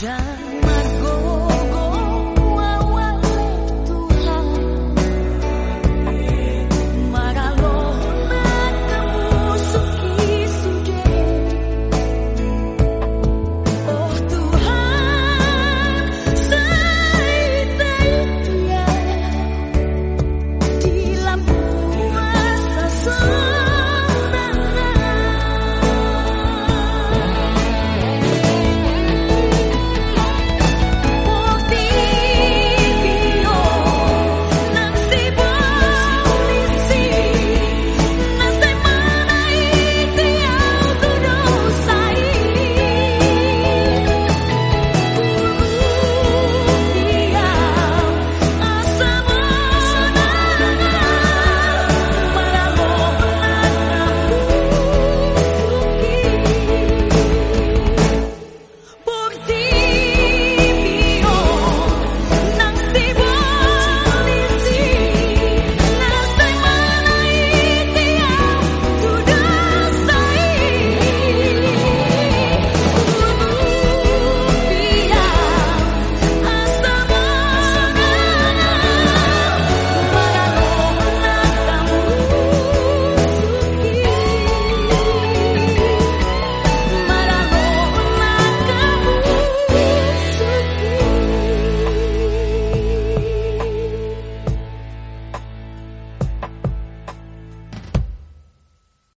Llama